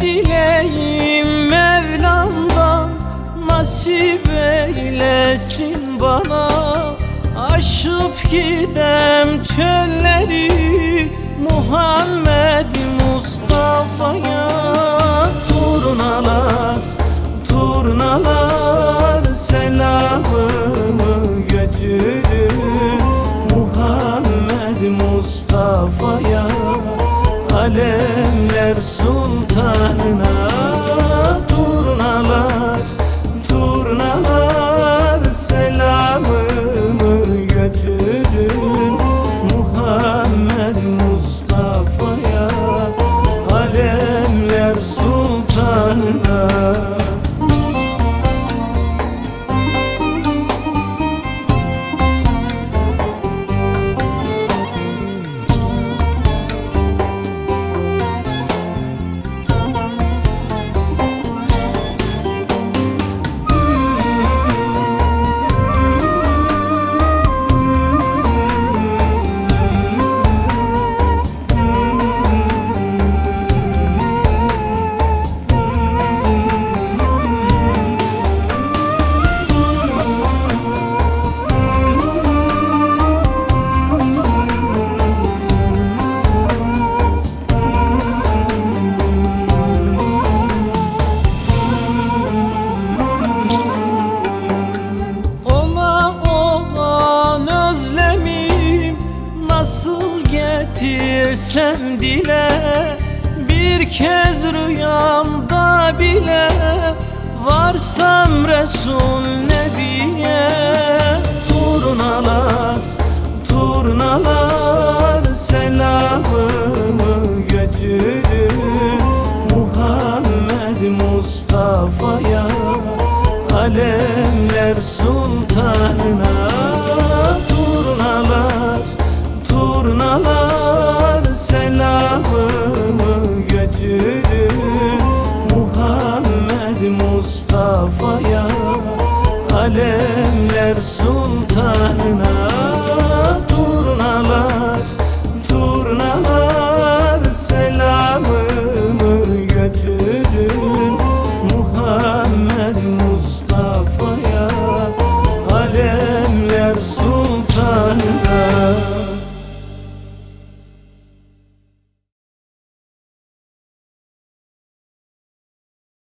dileğim Mevlam'dan Nasip eylesin bana. Aşıp gidem çölleri Muhammed Mustafa'ya. Turnalar, turnalar Selamımı götürür Muhammed Mustafa'ya. Alev sultanına getirsem dile Bir kez rüyamda bile Varsam Resul Nebiye. Turnalar, turnalar Selamımı götürün Muhammed Mustafa'ya. Alemler sultanına Alemler sultanına